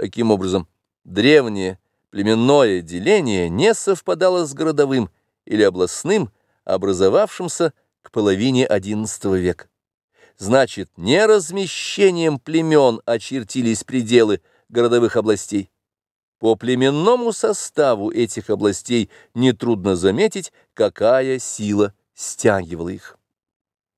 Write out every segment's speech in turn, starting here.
Таким образом, древнее племенное деление не совпадало с городовым или областным, образовавшимся к половине XI века. Значит, не размещением племен очертились пределы городовых областей. По племенному составу этих областей нетрудно заметить, какая сила стягивала их.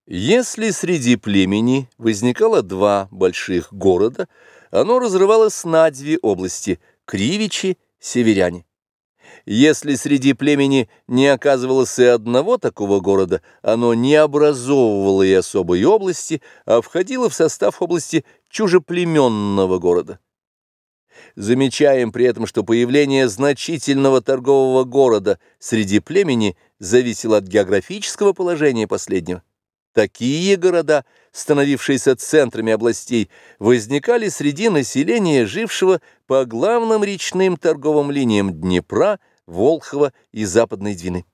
Если среди племени возникало два больших города, оно разрывалось на две области – Кривичи, Северяне. Если среди племени не оказывалось и одного такого города, оно не образовывало и особой области, а входило в состав области чужеплеменного города. Замечаем при этом, что появление значительного торгового города среди племени зависело от географического положения последнего. Такие города, становившиеся центрами областей, возникали среди населения, жившего по главным речным торговым линиям Днепра, Волхова и Западной Двины.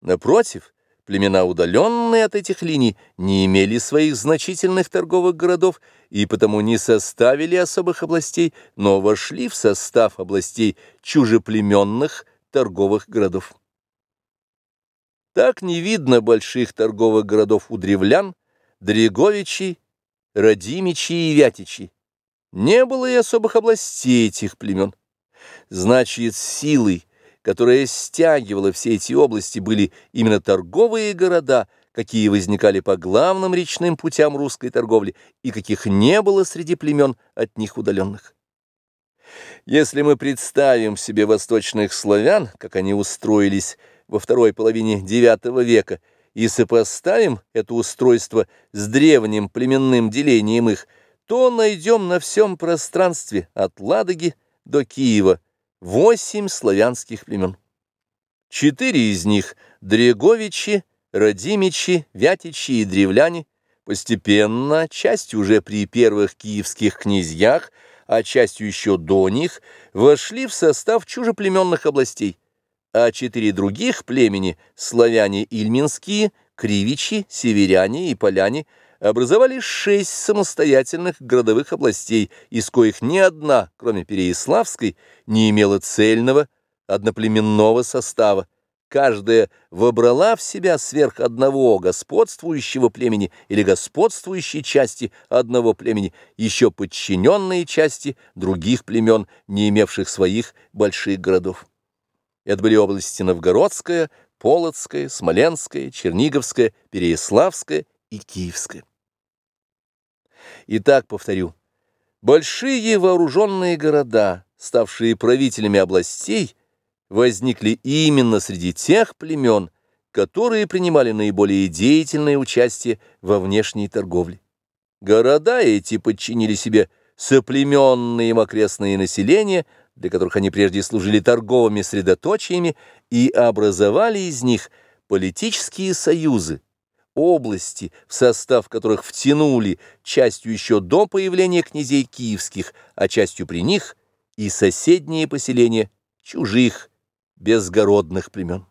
Напротив, племена, удаленные от этих линий, не имели своих значительных торговых городов и потому не составили особых областей, но вошли в состав областей чужеплеменных торговых городов. Так не видно больших торговых городов у древлян, Дреговичей, Радимичей и Вятичей. Не было и особых областей этих племен. Значит, силой, которая стягивала все эти области, были именно торговые города, какие возникали по главным речным путям русской торговли и каких не было среди племен от них удаленных. Если мы представим себе восточных славян, как они устроились во второй половине IX века и сопоставим это устройство с древним племенным делением их, то найдем на всем пространстве от Ладоги до Киева восемь славянских племен. Четыре из них – Дреговичи, Радимичи, Вятичи и Древляне – постепенно, часть уже при первых киевских князьях, а частью еще до них, вошли в состав чужеплеменных областей – а четыре других племени – славяне ильминские, кривичи, северяне и поляне – образовали шесть самостоятельных городовых областей, из коих ни одна, кроме Переяславской, не имела цельного одноплеменного состава. Каждая вобрала в себя сверх одного господствующего племени или господствующей части одного племени еще подчиненные части других племен, не имевших своих больших городов. Это были области Новгородская, Полоцкая, Смоленская, Черниговская, Переяславская и Киевская. Итак, повторю, большие вооруженные города, ставшие правителями областей, возникли именно среди тех племен, которые принимали наиболее деятельное участие во внешней торговле. Города эти подчинили себе соплеменные им окрестные населения – для которых они прежде служили торговыми средоточиями, и образовали из них политические союзы, области, в состав которых втянули частью еще до появления князей киевских, а частью при них и соседние поселения чужих безгородных племен.